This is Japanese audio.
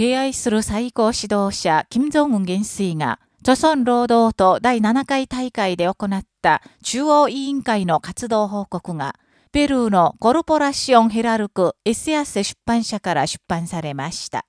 敬愛する最高指導者、金正恩元帥が、著村労働党第7回大会で行った中央委員会の活動報告が、ペルーのコルポラシオンヘラルクエスヤセ出版社から出版されました。